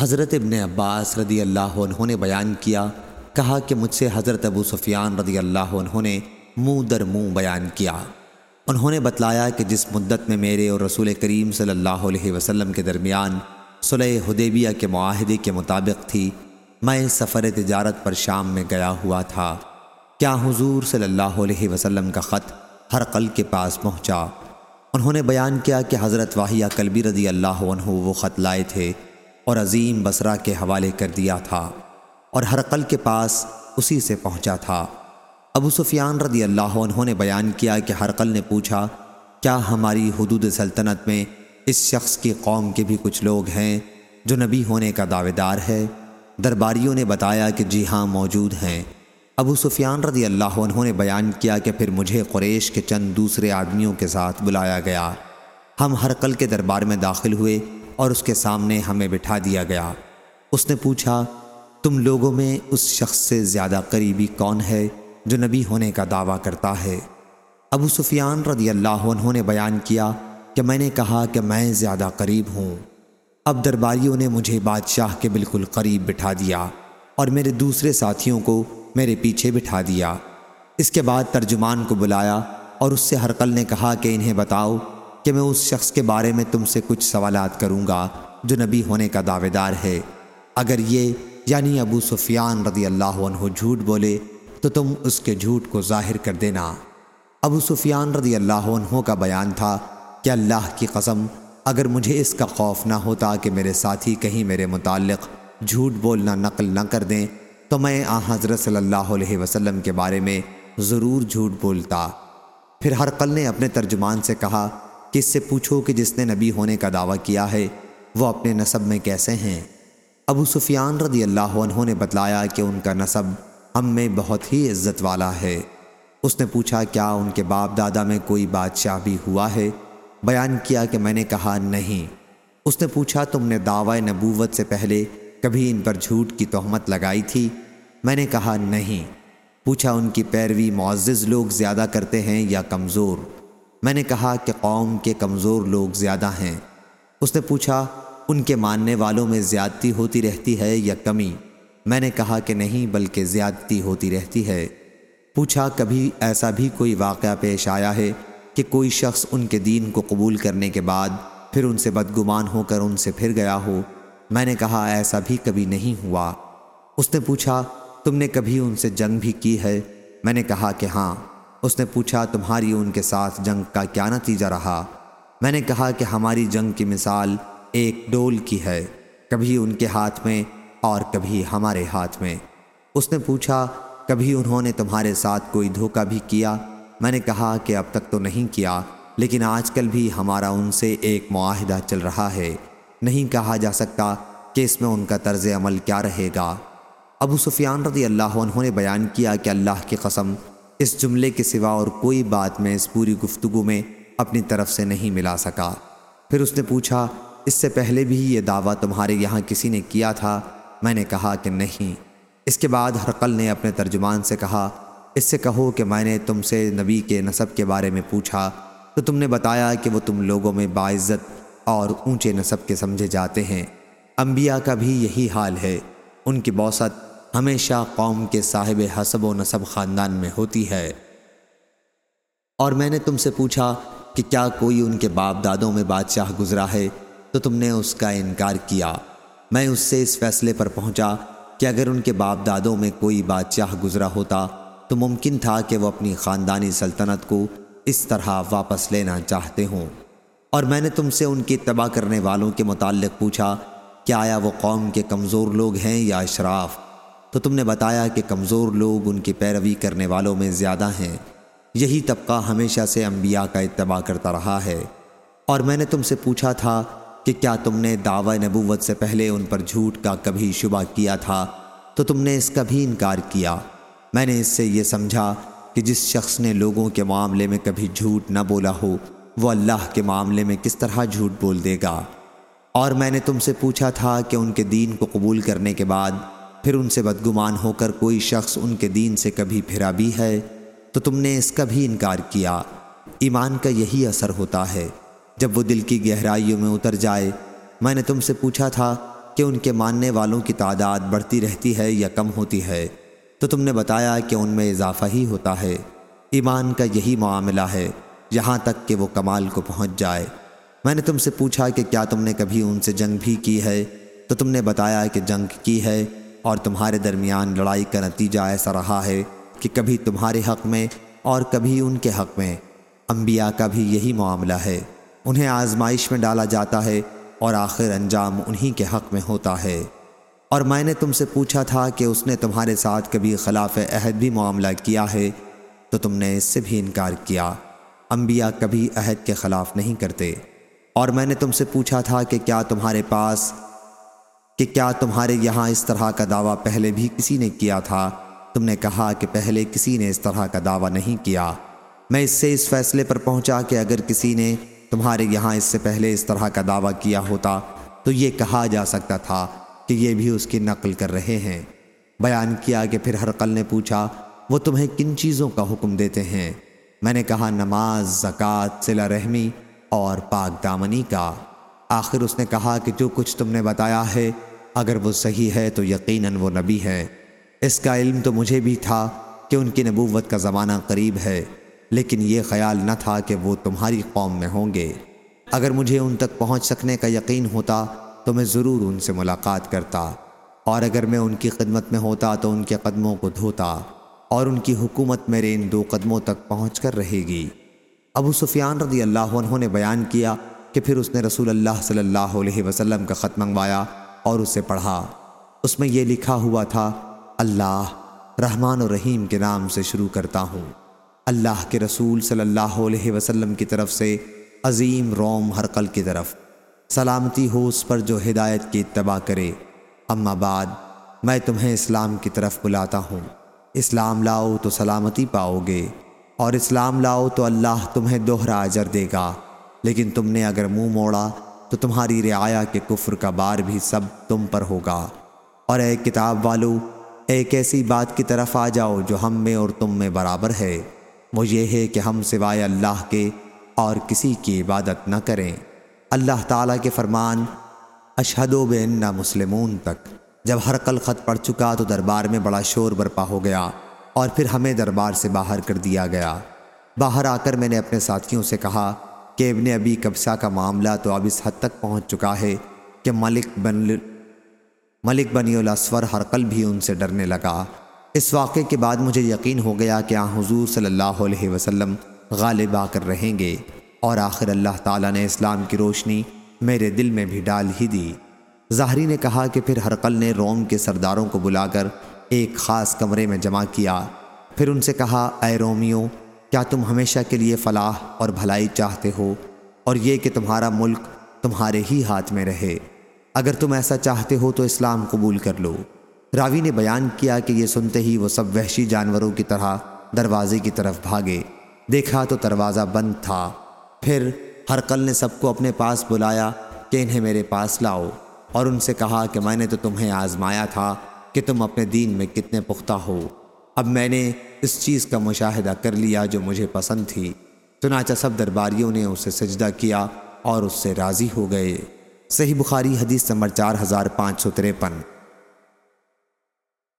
حضرت ابن عباس رضی اللہ عنہ نے بیان کیا، کہا کہ مجھ سے حضرت ابو سفیان رضی اللہ عنہ نے منہ در منہ بیان کیا۔ انہوں نے بتلایا کہ جس مدت میں میرے اور رسول کریم صلی اللہ علیہ وسلم کے درمیان صلح حدیبیہ کے معاہدے کے مطابق تھی، میں سفر تجارت پر شام میں گیا ہوا تھا۔ کیا حضور صلی اللہ علیہ وسلم کا خط ہر قل کے پاس پہنچا؟ انہوں نے بیان کیا کہ حضرت واحیہ کلبی رضی اللہ عنہ وہ خط لائے تھے۔ اور عظیم بسرا کے حوالے کر دیا تھا اور ہر قل کے پاس اسی سے پہنچا تھا۔ ابو سفیان رضی اللہ عنہ نے بیان کیا کہ ہر قل نے پوچھا، کیا ہماری حدود سلطنت میں اس شخص کی قوم کے بھی کچھ لوگ ہیں جو نبی ہونے کا دعوے دار ہے؟ درباریوں نے بتایا کہ جی ہاں موجود ہیں۔ ابو سفیان رضی اللہ عنہ نے بیان کیا کہ پھر مجھے قریش کے چند دوسرے آدمیوں کے ساتھ بلایا گیا۔ ہم ہر قل کے دربار میں داخل ہوئے اور اس کے سامنے ہمیں بٹھا دیا گیا۔ اس نے پوچھا، تم لوگوں میں اس شخص سے زیادہ قریبی کون ہے جو نبی ہونے کا دعویٰ کرتا ہے؟ ابو سفیان رضی اللہ عنہ نے بیان کیا کہ میں نے کہا کہ میں زیادہ قریب ہوں۔ اب درباریوں نے مجھے بادشاہ کے بالکل قریب بٹھا دیا اور میرے دوسرے ساتھیوں کو میرے پیچھے بٹھا دیا۔ اس کے بعد ترجمان کو بلایا اور اس سے ہرقل نے کہا کہ انہیں بتاؤ کہ میں اس شخص کے بارے میں تم سے کچھ سوالات کروں گا جو نبی ہونے کا دعوے دار ہے۔ اگر یہ یعنی ابو سفیان رضی اللہ عنہ جھوٹ بولے، تو تم اس کے جھوٹ کو ظاہر کر دینا۔ ابو سفیان رضی اللہ عنہ کا بیان تھا کہ اللہ کی قسم، اگر مجھے اس کا خوف نہ ہوتا کہ میرے ساتھی کہیں میرے متعلق جھوٹ بولنا نقل نہ کر دیں، تو میں آ حضرت صلی اللہ علیہ وسلم کے بارے میں ضرور جھوٹ بولتا۔ پھر ہر قل نے اپنے ترجمان سے کہا کہ اس سے پوچھو کہ جس نے نبی ہونے کا دعویٰ کیا ہے، وہ اپنے نصب میں کیسے ہیں؟ ابو سفیان رضی اللہ عنہ نے بتلایا کہ ان کا نصب ہم میں بہت ہی عزت والا ہے۔ اس نے پوچھا، کیا ان کے باپ دادا میں کوئی بادشاہ بھی ہوا ہے؟ بیان کیا کہ میں نے کہا، نہیں۔ اس نے پوچھا، تم نے دعوی نبوت سے پہلے کبھی ان پر جھوٹ کی تہمت لگائی تھی؟ میں نے کہا، نہیں۔ پوچھا، ان کی پیروی معزز لوگ زیادہ کرتے ہیں یا کمزور؟ میں نے کہا کہ قوم کے کمزور لوگ زیادہ ہیں۔ اس نے پوچھا، ان کے ماننے والوں میں زیادتی ہوتی رہتی ہے یا کمی؟ میں نے کہا کہ نہیں، بلکہ زیادتی ہوتی رہتی ہے۔ پوچھا، کبھی ایسا بھی کوئی واقعہ پیش آیا ہے کہ کوئی شخص ان کے دین کو قبول کرنے کے بعد پھر ان سے بدگمان ہو کر ان سے پھر گیا ہو؟ میں نے کہا، ایسا بھی کبھی نہیں ہوا۔ اس نے پوچھا، تم نے کبھی ان سے جنگ بھی کی ہے؟ میں نے کہا کہ ہاں۔ اس نے پوچھا، تمہاری ان کے ساتھ جنگ کا کیا نتیجہ رہا؟ میں نے کہا کہ ہماری جنگ کی مثال ایک ڈول کی ہے، کبھی ان کے ہاتھ میں اور کبھی ہمارے ہاتھ میں۔ اس نے پوچھا، کبھی انہوں نے تمہارے ساتھ کوئی دھوکہ بھی کیا؟ میں نے کہا کہ اب تک تو نہیں کیا، لیکن آج کل بھی ہمارا ان سے ایک معاہدہ چل رہا ہے۔ نہیں کہا جا سکتا کہ اس میں ان کا طرز عمل کیا رہے گا۔ ابو سفیان رضی اللہ عنہ نے بیان کیا کہ اللہ کی قسم اس جملے کے سوا اور کوئی بات میں اس پوری گفتگو میں اپنی طرف سے نہیں ملا سکا۔ پھر اس نے پوچھا، اس سے پہلے بھی یہ دعویٰ تمہارے یہاں کسی نے کیا تھا؟ میں نے کہا کہ نہیں۔ اس کے بعد ہرقل نے اپنے ترجمان سے کہا، اس سے کہو کہ میں نے تم سے نبی کے نصب کے بارے میں پوچھا، تو تم نے بتایا کہ وہ تم لوگوں میں باعزت اور اونچے نصب کے سمجھے جاتے ہیں۔ انبیاء کا بھی یہی حال ہے۔ ان کی بوسط ہمیشہ قوم کے صاحب حسب و نصب خاندان میں ہوتی ہے۔ اور میں نے تم سے پوچھا کہ کیا کوئی ان کے باپ دادوں میں بادشاہ گزرا ہے؟ تو تم نے اس کا انکار کیا۔ میں اس سے اس فیصلے پر پہنچا کہ اگر ان کے باپ دادوں میں کوئی بادشاہ گزرا ہوتا، تو ممکن تھا کہ وہ اپنی خاندانی سلطنت کو اس طرح واپس لینا چاہتے ہوں۔ اور میں نے تم سے ان کی اتباع کرنے والوں کے متعلق پوچھا کہ آیا وہ قوم کے کمزور لوگ ہیں یا اشراف؟ تو تم نے بتایا کہ کمزور لوگ ان کی پیروی کرنے والوں میں زیادہ ہیں۔ یہی طبقہ ہمیشہ سے انبیاء کا اتباع کرتا رہا ہے۔ اور میں نے تم سے پوچھا تھا کہ کیا تم نے دعوی نبوت سے پہلے ان پر جھوٹ کا کبھی شبہ کیا تھا؟ تو تم نے اس کا بھی انکار کیا۔ میں نے اس سے یہ سمجھا کہ جس شخص نے لوگوں کے معاملے میں کبھی جھوٹ نہ بولا ہو، وہ اللہ کے معاملے میں کس طرح جھوٹ بول دے گا۔ اور میں نے تم سے پوچھا تھا کہ ان کے دین کو قبول کرنے کے بعد پھر ان سے بدگمان ہو کر کوئی شخص ان کے دین سے کبھی پھرا بھی ہے، تو تم نے اس کا بھی انکار کیا۔ ایمان کا یہی اثر ہوتا ہے۔ جب وہ دل کی گہرائیوں میں اتر جائے، میں نے تم سے پوچھا تھا کہ ان کے ماننے والوں کی تعداد بڑھتی رہتی ہے یا کم ہوتی ہے، تو تم نے بتایا کہ ان میں اضافہ ہی ہوتا ہے۔ ایمان کا یہی معاملہ ہے، یہاں تک کہ وہ کمال کو پہنچ جائے۔ میں نے تم سے پوچھا کہ کیا تم نے کبھی ان سے جنگ بھی کی ہے؟ تو تم نے بتایا کہ جنگ کی ہے۔ اور تمہارے درمیان لڑائی کا نتیجہ ایسا رہا ہے کہ کبھی تمہارے حق میں اور کبھی ان کے حق میں۔ انبیاء کا بھی یہی معاملہ ہے۔ انہیں آزمائش میں ڈالا جاتا ہے اور آخر انجام انہی کے حق میں ہوتا ہے۔ اور میں نے تم سے پوچھا تھا کہ اس نے تمہارے ساتھ کبھی خلاف عہد بھی معاملہ کیا ہے، تو تم نے اس سے بھی انکار کیا۔ انبیاء کبھی عہد کے خلاف نہیں کرتے۔ اور میں نے تم سے پوچھا تھا کہ کیا تمہارے پاس کہ کیا تمہارے یہاں اس طرح کا دعویٰ پہلے بھی کسی نے کیا تھا؟ تم نے کہا کہ پہلے کسی نے اس طرح کا دعویٰ نہیں کیا۔ میں اس سے اس فیصلے پر پہنچا کہ اگر کسی نے تمہارے یہاں اس سے پہلے اس طرح کا دعویٰ کیا ہوتا، تو یہ کہا جا سکتا تھا کہ یہ بھی اس کی نقل کر رہے ہیں۔ بیان کیا کہ پھر ہر قل نے پوچھا، وہ تمہیں کن چیزوں کا حکم دیتے ہیں؟ میں نے کہا، نماز، زکوٰۃ، صلہ رحمی اور پاک دامنی کا۔ آخر اس نے کہا کہ جو کچھ تم نے بتایا ہے اگر وہ صحیح ہے تو یقیناً وہ نبی ہے۔ اس کا علم تو مجھے بھی تھا کہ ان کی نبوت کا زمانہ قریب ہے، لیکن یہ خیال نہ تھا کہ وہ تمہاری قوم میں ہوں گے۔ اگر مجھے ان تک پہنچ سکنے کا یقین ہوتا تو میں ضرور ان سے ملاقات کرتا۔ اور اگر میں ان کی خدمت میں ہوتا تو ان کے قدموں کو دھوتا، اور ان کی حکومت میرے ان دو قدموں تک پہنچ کر رہے گی۔ ابو سفیان رضی اللہ عنہ نے بیان کیا کہ پھر اس نے رسول اللہ صلی اللہ علیہ وسلم کا خط منگوایا اور اسے پڑھا۔ اس میں یہ لکھا ہوا تھا، اللہ، رحمان و رحیم کے نام سے شروع کرتا ہوں۔ اللہ کے رسول صلی اللہ علیہ وسلم کی طرف سے عظیم روم ہرقل کی طرف۔ سلامتی ہو اس پر جو ہدایت کی اتباع کرے۔ اما بعد، میں تمہیں اسلام کی طرف بلاتا ہوں۔ اسلام لاؤ تو سلامتی پاؤ گے۔ اور اسلام لاؤ تو اللہ تمہیں دوہرا اجر دے گا۔ لیکن تم نے اگر منہ موڑا تو تمہاری رعایا کے کفر کا بار بھی سب تم پر ہوگا۔ اور اے کتاب والو، ایک ایسی بات کی طرف آ جاؤ جو ہم میں اور تم میں برابر ہے۔ وہ یہ ہے کہ ہم سوائے اللہ کے اور کسی کی عبادت نہ کریں۔ اللہ تعالیٰ کے فرمان اشہد و بین مسلمون تک۔ جب ہر کل خط پڑ چکا تو دربار میں بڑا شور برپا ہو گیا اور پھر ہمیں دربار سے باہر کر دیا گیا۔ باہر آ کر میں نے اپنے ساتھیوں سے کہا کہ ابن ابی کبسا کا معاملہ تو اب اس حد تک پہنچ چکا ہے کہ ملک بن ملک بنی الاسور ہر بھی ان سے ڈرنے لگا۔ اس واقعے کے بعد مجھے یقین ہو گیا کہ آن حضور صلی اللہ علیہ وسلم غالب آ کر رہیں گے اور آخر اللہ تعالیٰ نے اسلام کی روشنی میرے دل میں بھی ڈال ہی دی۔ ظاہری نے کہا کہ پھر ہرقل نے روم کے سرداروں کو بلا کر ایک خاص کمرے میں جمع کیا۔ پھر ان سے کہا، اے رومیوں کیا تم ہمیشہ کے لیے فلاح اور بھلائی چاہتے ہو اور یہ کہ تمہارا ملک تمہارے ہی ہاتھ میں رہے؟ اگر تم ایسا چاہتے ہو تو اسلام قبول کر لو۔ راوی نے بیان کیا کہ یہ سنتے ہی وہ سب وحشی جانوروں کی طرح دروازے کی طرف بھاگے۔ دیکھا تو دروازہ بند تھا۔ پھر ہر کل نے سب کو اپنے پاس بلایا کہ انہیں میرے پاس لاؤ اور ان سے کہا کہ میں نے تو تمہیں آزمایا تھا کہ تم اپنے دین میں کتنے پختہ ہو۔ اب میں نے اس چیز کا مشاہدہ کر لیا جو مجھے پسند تھی۔ چنانچہ سب درباریوں نے اسے سجدہ کیا اور اس سے راضی ہو گئے۔ صحیح بخاری حدیث نمبر چار ہزار پانچ سو تریپن۔